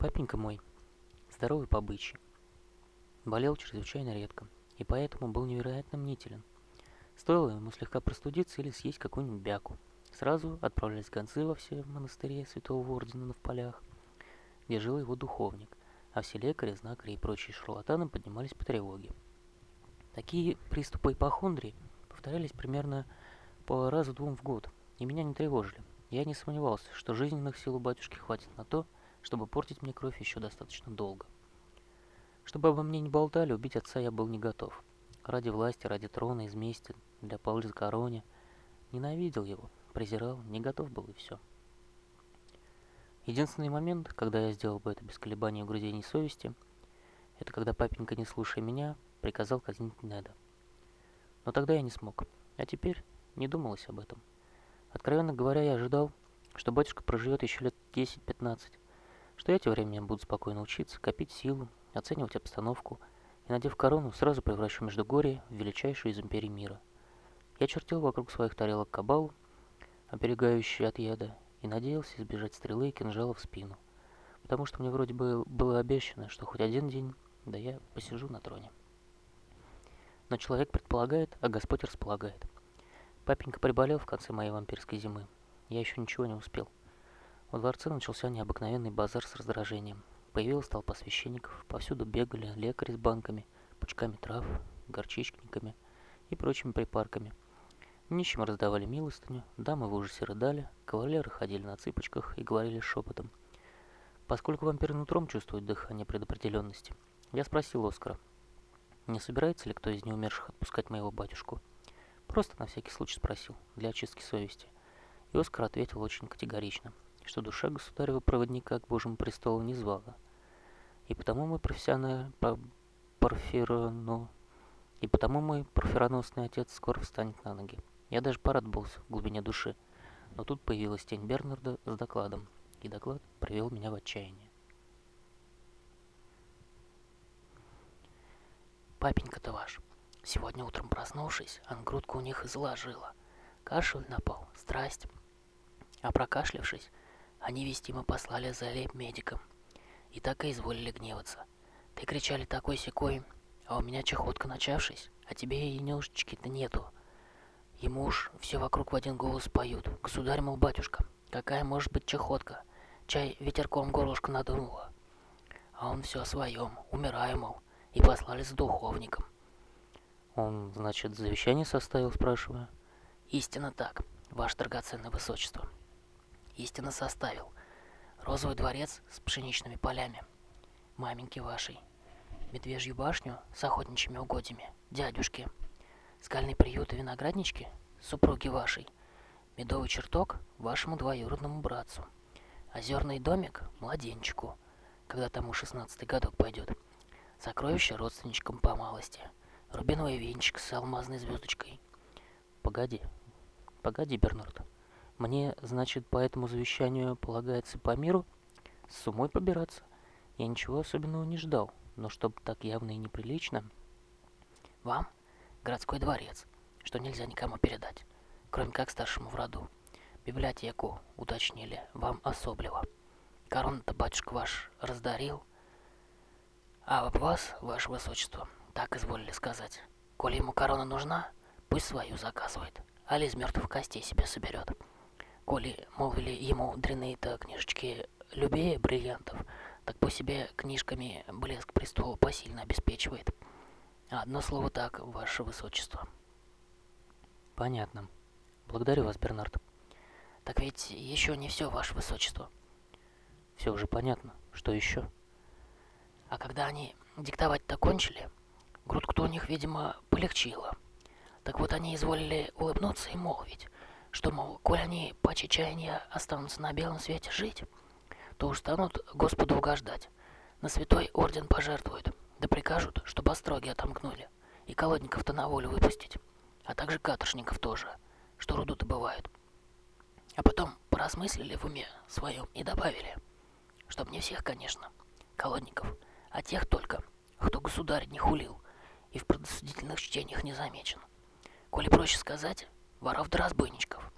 Папенька мой, здоровый по бычьи, болел чрезвычайно редко, и поэтому был невероятно мнителен. Стоило ему слегка простудиться или съесть какую-нибудь бяку. Сразу отправлялись гонцы во все монастыри Святого Ордена в полях, где жил его духовник, а все лекари, знакари и прочие шарлатаны поднимались по тревоге. Такие приступы ипохондрии повторялись примерно по разу-двум в год, и меня не тревожили. Я не сомневался, что жизненных сил у батюшки хватит на то, портить мне кровь еще достаточно долго. Чтобы обо мне не болтали, убить отца я был не готов. Ради власти, ради трона, из мести, для пользы короне. Ненавидел его, презирал, не готов был и все. Единственный момент, когда я сделал бы это без колебаний и угрызений совести, это когда папенька, не слушая меня, приказал казнить Неда. Но тогда я не смог, а теперь не думалось об этом. Откровенно говоря, я ожидал, что батюшка проживет еще лет 10-15, что я тем временем буду спокойно учиться, копить силу, оценивать обстановку, и, надев корону, сразу превращу Междугорье в величайшую из империй мира. Я чертил вокруг своих тарелок кабалу, оберегающий от яда, и надеялся избежать стрелы и кинжала в спину, потому что мне вроде бы было обещано, что хоть один день, да я посижу на троне. Но человек предполагает, а Господь располагает. Папенька приболел в конце моей вампирской зимы. Я еще ничего не успел. Во дворце начался необыкновенный базар с раздражением. Появилась толпа священников, повсюду бегали лекари с банками, пучками трав, горчичниками и прочими припарками – Нищим раздавали милостыню, дамы в ужасе рыдали, кавалеры ходили на цыпочках и говорили шепотом. Поскольку вампир нутром чувствует дыхание предопределенности, я спросил Оскара, не собирается ли кто из неумерших отпускать моего батюшку. Просто на всякий случай спросил, для очистки совести. И Оскар ответил очень категорично, что душа государева проводника к Божьему престолу не звала. И потому мы профессионально парфирону... И потому мой парфироносный отец скоро встанет на ноги. Я даже порадовался в глубине души. Но тут появилась тень Бернарда с докладом, и доклад привел меня в отчаяние. Папенька-то ваш, сегодня утром проснувшись, ангрудка у них изложила. Кашель напал, страсть. А прокашлявшись, они вестимо послали за лейб-медиком. И так и изволили гневаться. Ты кричали такой-сякой, а у меня чехотка начавшись, а тебе и немножечки-то нету. Ему уж все вокруг в один голос поют. Государь, мол, батюшка, какая может быть чехотка? Чай ветерком горлышко надунуло. А он все о своем, умираю, мол, и послали с духовником. Он, значит, завещание составил, спрашиваю? Истинно так, ваше драгоценное высочество. Истинно составил. Розовый дворец с пшеничными полями. Маменьки вашей. Медвежью башню с охотничьими угодьями. Дядюшки. Скальный приют и винограднички – супруги вашей. Медовый чертог – вашему двоюродному братцу. Озерный домик – младенчику, когда тому шестнадцатый годок пойдет. Сокровища родственничкам по малости. Рубиновый венчик с алмазной звездочкой. Погоди, погоди, Бернард. Мне, значит, по этому завещанию полагается по миру с умой побираться. Я ничего особенного не ждал, но чтобы так явно и неприлично... Вам? городской дворец, что нельзя никому передать, кроме как старшему в роду. Библиотеку, уточнили, вам особливо. Корону-то батюшка ваш раздарил. А об вас, ваше высочество, так изволили сказать. Коли ему корона нужна, пусть свою заказывает, али из мертвых костей себе соберет. Коли, молвили ему дряные-то книжечки любее бриллиантов, так по себе книжками блеск престола посильно обеспечивает. Одно слово так, ваше высочество. Понятно. Благодарю вас, Бернард. Так ведь еще не все, ваше высочество. Все уже понятно. Что еще? А когда они диктовать-то кончили, грудку-то у них, видимо, полегчило. Так вот они изволили улыбнуться и молвить, что, мол, коль они по чаяния останутся на белом свете жить, то уж станут Господу угождать, на святой орден пожертвуют, да прикажут, чтобы остроги отомкнули, и колодников-то на волю выпустить, а также каторшников тоже, что руду добывают. А потом поразмыслили в уме своем и добавили, чтоб не всех, конечно, колодников, а тех только, кто государь не хулил и в предосудительных чтениях не замечен. Коли проще сказать, воров да разбойничков.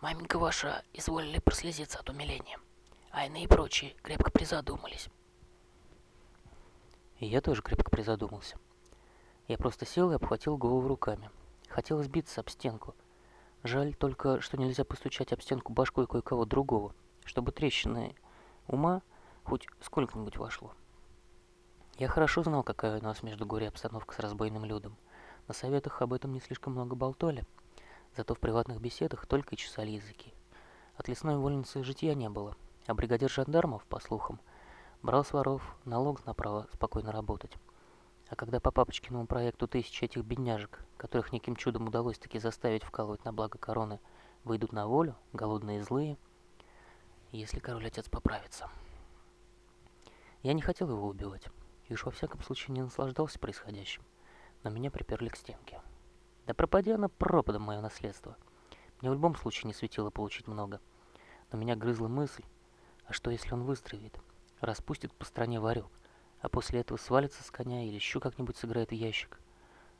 Маменька ваша изволили прослезиться от умиления, а иные прочие крепко призадумались. И я тоже крепко призадумался. Я просто сел и обхватил голову руками. Хотелось биться об стенку. Жаль только, что нельзя постучать об стенку башку и кое-кого другого, чтобы трещины ума хоть сколько-нибудь вошло. Я хорошо знал, какая у нас между горе обстановка с разбойным людом. На советах об этом не слишком много болтали, зато в приватных беседах только и чесали языки. От лесной вольницы житья не было, а бригадир жандармов, по слухам, брал с воров налог на право спокойно работать. А когда по папочкиному проекту тысячи этих бедняжек, которых никаким чудом удалось таки заставить вкалывать на благо короны, выйдут на волю, голодные и злые, если король-отец поправится. Я не хотел его убивать, и уж во всяком случае не наслаждался происходящим, но меня приперли к стенке. Да пропади она пропадом мое наследство. Мне в любом случае не светило получить много, но меня грызла мысль, а что если он выздоровеет, распустит по стране варек, а после этого свалится с коня или еще как-нибудь сыграет ящик?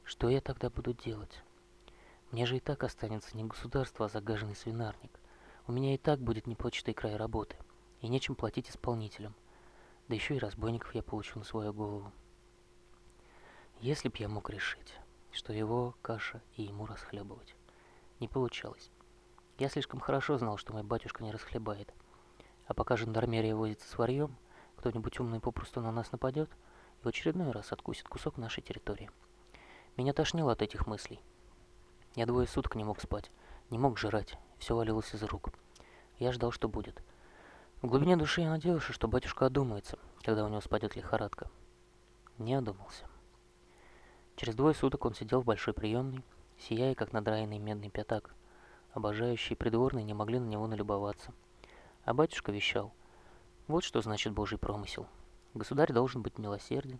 Что я тогда буду делать? Мне же и так останется не государство, а загаженный свинарник. У меня и так будет неплачатый край работы, и нечем платить исполнителям. Да еще и разбойников я получу на свою голову. Если б я мог решить, что его каша и ему расхлебывать. Не получалось. Я слишком хорошо знал, что мой батюшка не расхлебает. А пока жандармерия возится с варьем, кто-нибудь умный попросту на нас нападет и в очередной раз откусит кусок нашей территории. Меня тошнило от этих мыслей. Я двое суток не мог спать, не мог жрать, все валилось из рук. Я ждал, что будет. В глубине души я надеялся, что батюшка одумается, когда у него спадет лихорадка. Не одумался. Через двое суток он сидел в большой приемной, сияя, как надраенный медный пятак. Обожающие придворные не могли на него налюбоваться. А батюшка вещал – вот что значит Божий промысел. Государь должен быть милосерден,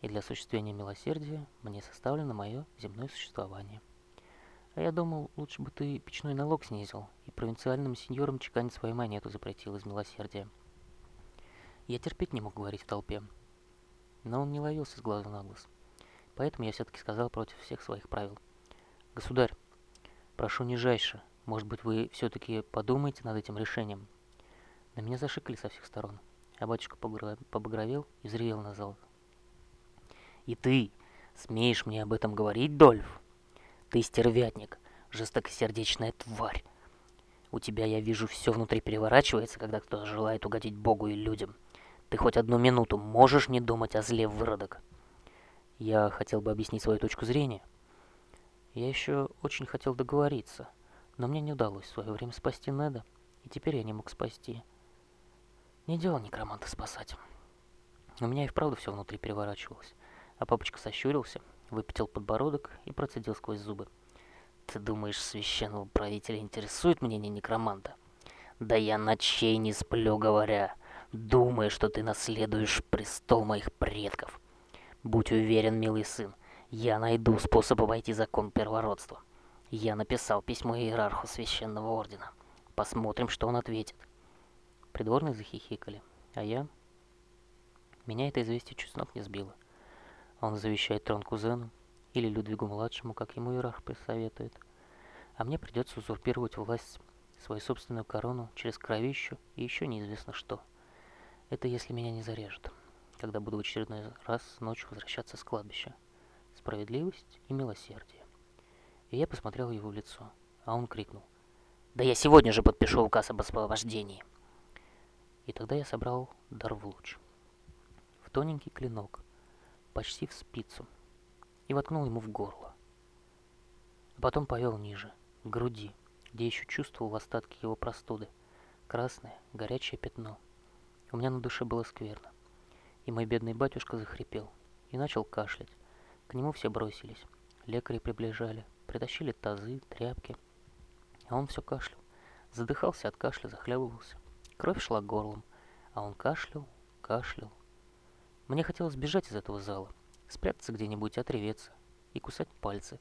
и для осуществления милосердия мне составлено мое земное существование. А я думал, лучше бы ты печной налог снизил и провинциальным сеньорам чеканить свою монету запретил из милосердия. Я терпеть не мог говорить в толпе, но он не ловился с глазу на глаз. Поэтому я все-таки сказал против всех своих правил. «Государь, прошу нижайше, может быть, вы все-таки подумаете над этим решением, на меня зашикали со всех сторон, а батюшка побагровел и взревел на зал. «И ты смеешь мне об этом говорить, Дольф? Ты стервятник, жестокосердечная тварь. У тебя, я вижу, все внутри переворачивается, когда кто-то желает угодить Богу и людям. Ты хоть одну минуту можешь не думать о зле выродок?» Я хотел бы объяснить свою точку зрения. Я еще очень хотел договориться, но мне не удалось в свое время спасти Неда, и теперь я не мог спасти. Не дело некроманта спасать. У меня и вправду все внутри переворачивалось. А папочка сощурился, выпятил подбородок и процедил сквозь зубы. Ты думаешь, священного правителя интересует мнение некроманта? Да я ночей не сплю, говоря. Думаю, что ты наследуешь престол моих предков. Будь уверен, милый сын, я найду способ обойти закон первородства. Я написал письмо иерарху священного ордена. Посмотрим, что он ответит. Придворные захихикали, а я... Меня это известие чуть с ног не сбило. Он завещает трон кузену, или Людвигу-младшему, как ему иерарх присоветует. А мне придется узурпировать власть, свою собственную корону, через кровищу и еще неизвестно что. Это если меня не зарежут, когда буду в очередной раз ночью возвращаться с кладбища. Справедливость и милосердие. И я посмотрел его в лицо, а он крикнул. «Да я сегодня же подпишу указ об освобождении!» И тогда я собрал дар в луч. В тоненький клинок, почти в спицу, и воткнул ему в горло. А потом повел ниже, к груди, где еще чувствовал остатки его простуды. Красное, горячее пятно. У меня на душе было скверно. И мой бедный батюшка захрипел и начал кашлять. К нему все бросились. Лекари приближали, притащили тазы, тряпки. А он все кашлял. Задыхался от кашля, захлебывался. Кровь шла горлом, а он кашлял, кашлял. Мне хотелось бежать из этого зала, спрятаться где-нибудь, отреветься, и кусать пальцы,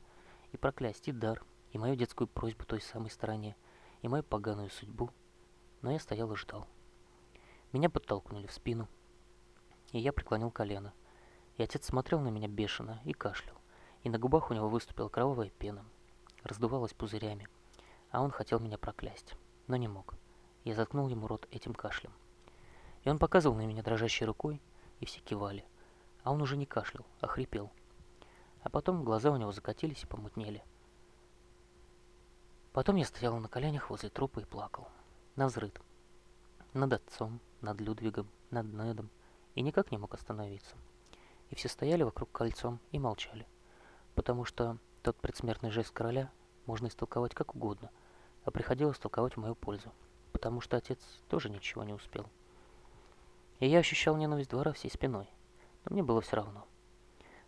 и проклясть и дар, и мою детскую просьбу той самой стороне, и мою поганую судьбу. Но я стоял и ждал. Меня подтолкнули в спину, и я преклонил колено. И отец смотрел на меня бешено и кашлял, и на губах у него выступила кровавая пена, раздувалась пузырями, а он хотел меня проклясть, но не мог. Я заткнул ему рот этим кашлем. И он показывал на меня дрожащей рукой, и все кивали. А он уже не кашлял, а хрипел. А потом глаза у него закатились и помутнели. Потом я стоял на коленях возле трупа и плакал. Навзрыд. Над отцом, над Людвигом, над Недом. И никак не мог остановиться. И все стояли вокруг кольцом и молчали. Потому что тот предсмертный жест короля можно истолковать как угодно, а приходилось толковать в мою пользу. Потому что отец тоже ничего не успел. И я ощущал ненависть двора всей спиной. Но мне было все равно.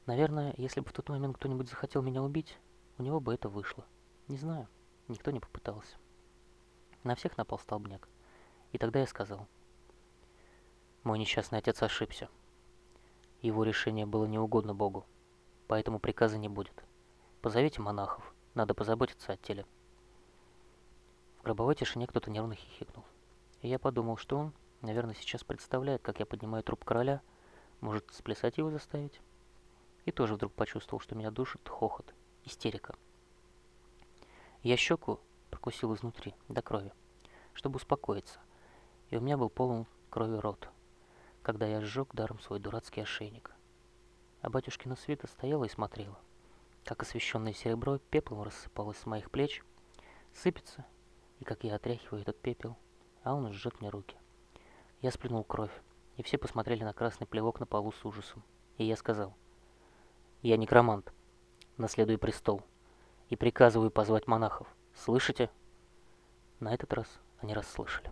Наверное, если бы в тот момент кто-нибудь захотел меня убить, у него бы это вышло. Не знаю, никто не попытался. На всех напал столбняк. И тогда я сказал. Мой несчастный отец ошибся. Его решение было неугодно Богу, поэтому приказа не будет. Позовите монахов, надо позаботиться о теле. В гробовой тишине кто-то нервно хихикнул. И я подумал, что он, наверное, сейчас представляет, как я поднимаю труп короля, может, сплясать его заставить? И тоже вдруг почувствовал, что меня душит хохот, истерика. Я щеку прокусил изнутри, до крови, чтобы успокоиться, и у меня был полон крови рот когда я сжег даром свой дурацкий ошейник. А батюшкина свита стояла и смотрела, как освещенное серебро пеплом рассыпалось с моих плеч, сыпется, и как я отряхиваю этот пепел, а он сжет мне руки. Я сплюнул кровь, и все посмотрели на красный плевок на полу с ужасом. И я сказал, «Я некромант, наследую престол, и приказываю позвать монахов. Слышите?» На этот раз они расслышали.